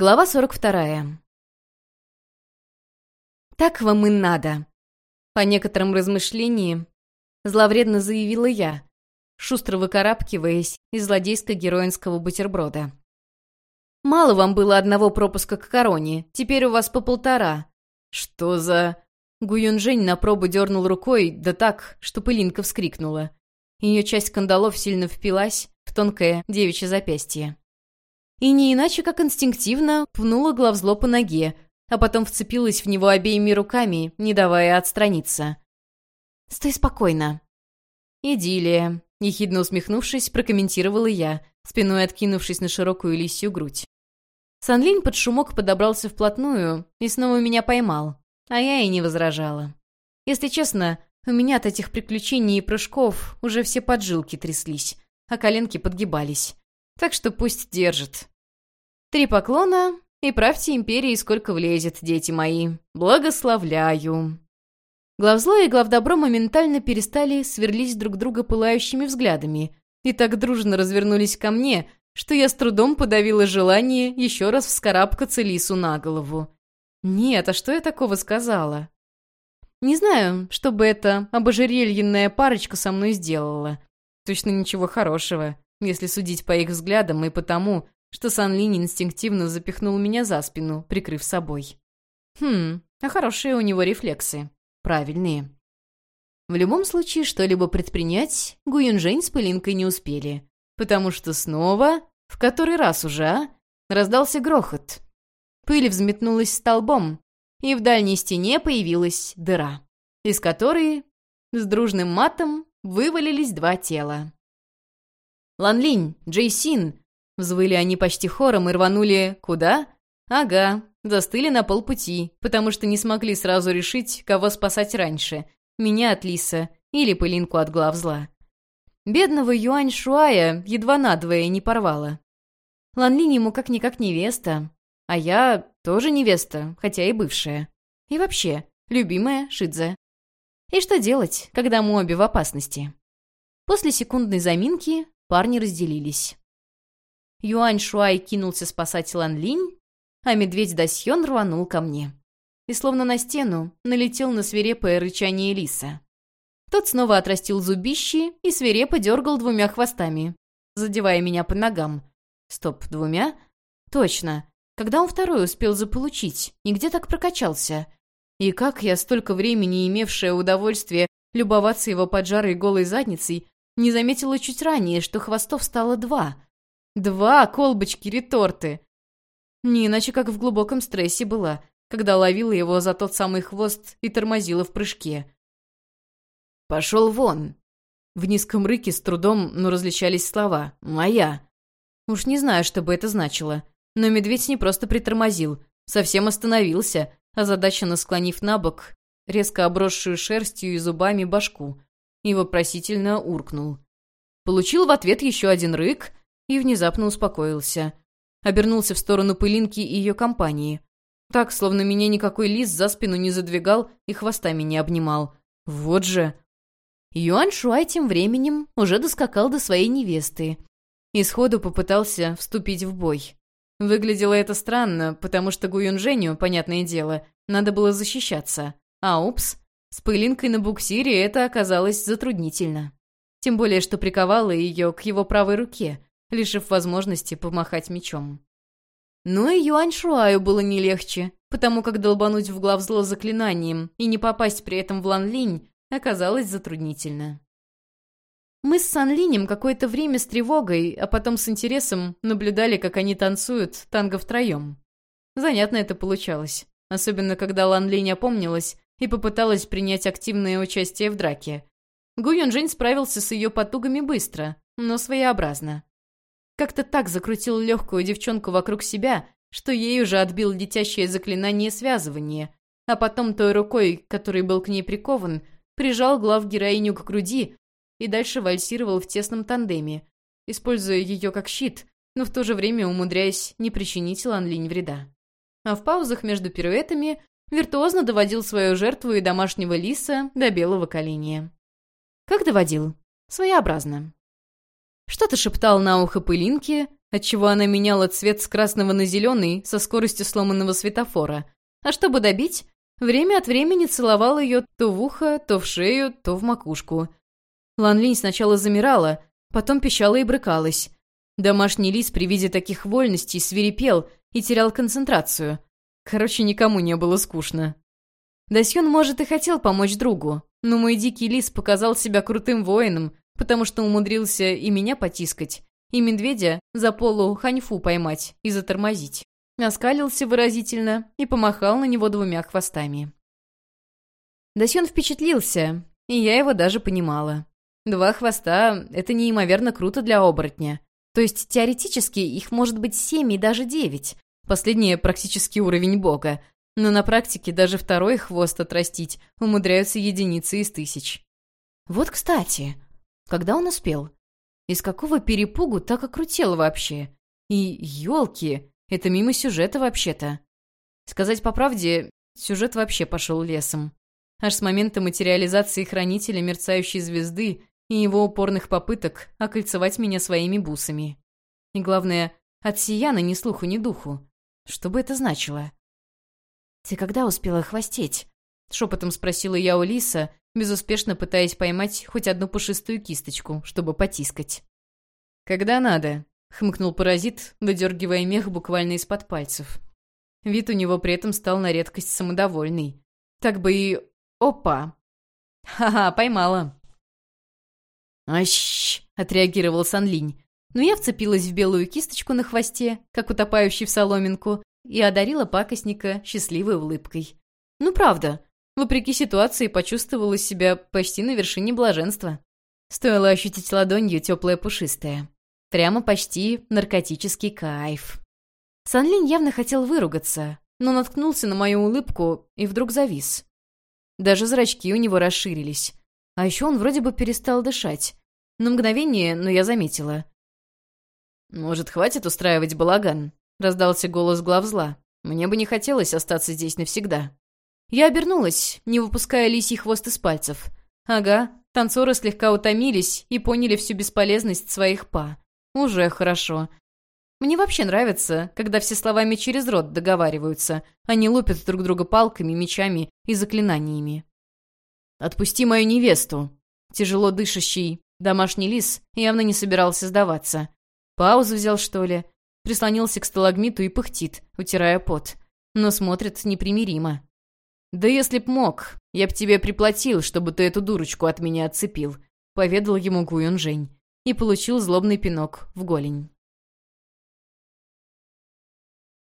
Глава 42. «Так вам и надо!» По некоторым размышлениям зловредно заявила я, шустро выкарабкиваясь из злодейско-героинского бутерброда. «Мало вам было одного пропуска к короне, теперь у вас по полтора». «Что за...» Гуюнжень на пробу дернул рукой, да так, что пылинка вскрикнула. Ее часть кандалов сильно впилась в тонкое девичье запястье и не иначе как инстинктивно пнула главзло по ноге, а потом вцепилась в него обеими руками, не давая отстраниться. «Стой спокойно». «Идиллия», — ехидно усмехнувшись, прокомментировала я, спиной откинувшись на широкую лисью грудь. Санлинь под шумок подобрался вплотную и снова меня поймал, а я и не возражала. Если честно, у меня от этих приключений и прыжков уже все поджилки тряслись, а коленки подгибались. Так что пусть держит. Три поклона и правьте империи сколько влезет, дети мои. Благословляю. Главзло и главдобро моментально перестали сверлить друг друга пылающими взглядами и так дружно развернулись ко мне, что я с трудом подавила желание еще раз вскарабкаться лису на голову. Нет, а что я такого сказала? Не знаю, что бы эта обожерельенная парочка со мной сделала. Точно ничего хорошего если судить по их взглядам и потому, что Сан Линь инстинктивно запихнул меня за спину, прикрыв собой. Хм, а хорошие у него рефлексы. Правильные. В любом случае, что-либо предпринять Гуюнжэнь с Пылинкой не успели, потому что снова, в который раз уже, а, раздался грохот. Пыль взметнулась столбом, и в дальней стене появилась дыра, из которой с дружным матом вывалились два тела. Ланлинь, Джейсин!» Взвыли они почти хором и рванули куда? Ага, застыли на полпути, потому что не смогли сразу решить, кого спасать раньше. Меня от Лиса или пылинку от глав зла. Бедного Юань Шуая едва надвое не порвала. Ланлинь ему как-никак невеста, а я тоже невеста, хотя и бывшая. И вообще, любимая Шидзе. И что делать, когда мы обе в опасности? После секундной заминки Парни разделились. Юань Шуай кинулся спасать Лан Линь, а медведь Дасьон рванул ко мне. И словно на стену налетел на свирепое рычание лиса. Тот снова отрастил зубищи и свирепо дергал двумя хвостами, задевая меня по ногам. Стоп, двумя? Точно. Когда он второй успел заполучить? И где так прокачался? И как я, столько времени имевшая удовольствие любоваться его поджарой голой задницей, не заметила чуть ранее, что хвостов стало два. Два колбочки-реторты. Не иначе, как в глубоком стрессе была, когда ловила его за тот самый хвост и тормозила в прыжке. «Пошел вон!» В низком рыке с трудом, но различались слова «Моя». Уж не знаю, что бы это значило, но медведь не просто притормозил, совсем остановился, озадаченно склонив на бок резко обросшую шерстью и зубами башку и вопросительно уркнул. Получил в ответ еще один рык и внезапно успокоился. Обернулся в сторону пылинки и ее компании. Так, словно меня никакой лис за спину не задвигал и хвостами не обнимал. Вот же! Юань Шуай тем временем уже доскакал до своей невесты и сходу попытался вступить в бой. Выглядело это странно, потому что Гуюн Женю, понятное дело, надо было защищаться. А упс, с пылинкой на буксире это оказалось затруднительно. Тем более, что приковала ее к его правой руке, лишив возможности помахать мечом. Ну и Юань Шуаю было не легче, потому как долбануть в глав зло заклинанием и не попасть при этом в Лан Линь оказалось затруднительно. Мы с Сан Линем какое-то время с тревогой, а потом с интересом наблюдали, как они танцуют танго втроем. Занятно это получалось, особенно когда Лан Линь опомнилась и попыталась принять активное участие в драке. Гу Юнжень справился с ее потугами быстро, но своеобразно. Как-то так закрутил легкую девчонку вокруг себя, что ей уже отбил летящее заклинание связывания, а потом той рукой, который был к ней прикован, прижал глав героиню к груди и дальше вальсировал в тесном тандеме, используя ее как щит, но в то же время умудряясь не причинить Лан Линь вреда. А в паузах между пируэтами виртуозно доводил свою жертву и домашнего лиса до белого коленя. Как доводил? Своеобразно. Что-то шептал на ухо пылинки, отчего она меняла цвет с красного на зеленый со скоростью сломанного светофора. А чтобы добить, время от времени целовал ее то в ухо, то в шею, то в макушку. Лан Линь сначала замирала, потом пищала и брыкалась. Домашний лис при виде таких вольностей свирепел и терял концентрацию. Короче, никому не было скучно. Дасьон, может, и хотел помочь другу, но мой дикий лис показал себя крутым воином, потому что умудрился и меня потискать, и медведя за полу ханьфу поймать и затормозить. Оскалился выразительно и помахал на него двумя хвостами. Дасьон впечатлился, и я его даже понимала. Два хвоста — это неимоверно круто для оборотня. То есть теоретически их может быть семь и даже девять. Последнее практически уровень бога. Но на практике даже второй хвост отрастить умудряются единицы из тысяч. Вот, кстати, когда он успел? Из какого перепугу так окрутил вообще? И, елки, это мимо сюжета вообще-то. Сказать по правде, сюжет вообще пошел лесом. Аж с момента материализации хранителя мерцающей звезды и его упорных попыток окольцевать меня своими бусами. И главное, от Сияна ни слуху, ни духу. Что бы это значило? «Ты когда успела хвостеть?» — шепотом спросила я у Лиса, безуспешно пытаясь поймать хоть одну пушистую кисточку, чтобы потискать. «Когда надо», — хмыкнул паразит, додергивая мех буквально из-под пальцев. Вид у него при этом стал на редкость самодовольный. Так бы и... Опа! Ха-ха, поймала. «Ащ!» — отреагировал Санлинь. Но я вцепилась в белую кисточку на хвосте, как утопающий в соломинку, и одарила пакостника счастливой улыбкой. Ну, правда, вопреки ситуации почувствовала себя почти на вершине блаженства. Стоило ощутить ладонью теплое пушистое. Прямо почти наркотический кайф. Санлин явно хотел выругаться, но наткнулся на мою улыбку и вдруг завис. Даже зрачки у него расширились. А еще он вроде бы перестал дышать. На мгновение, но я заметила. «Может, хватит устраивать балаган?» — раздался голос главзла. «Мне бы не хотелось остаться здесь навсегда». Я обернулась, не выпуская лисий хвост из пальцев. Ага, танцоры слегка утомились и поняли всю бесполезность своих па. Уже хорошо. Мне вообще нравится, когда все словами через рот договариваются, а не лупят друг друга палками, мечами и заклинаниями. «Отпусти мою невесту!» Тяжело дышащий домашний лис явно не собирался сдаваться. Паузу взял, что ли? Прислонился к сталагмиту и пыхтит, утирая пот. Но смотрит непримиримо. «Да если б мог, я б тебе приплатил, чтобы ты эту дурочку от меня отцепил», — поведал ему Гуюн Жень. И получил злобный пинок в голень.